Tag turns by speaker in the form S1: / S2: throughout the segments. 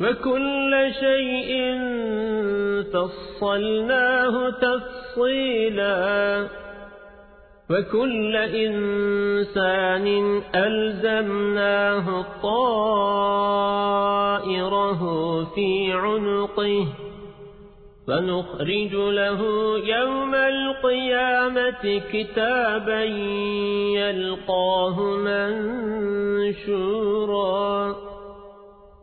S1: وكل شيء فصلناه تفصيلا. وكل إنسان ألزمناه طائره في عنقه. فنخرج له يوم القيامة كتابا يلقاه منشورا.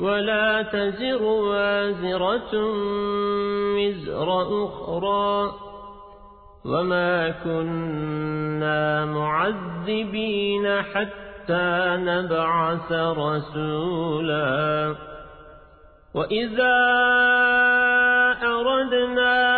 S1: ولا تزر وازرة وزر أخرى وما كنا معذبين حتى نبعث رسولا وإذا أردنا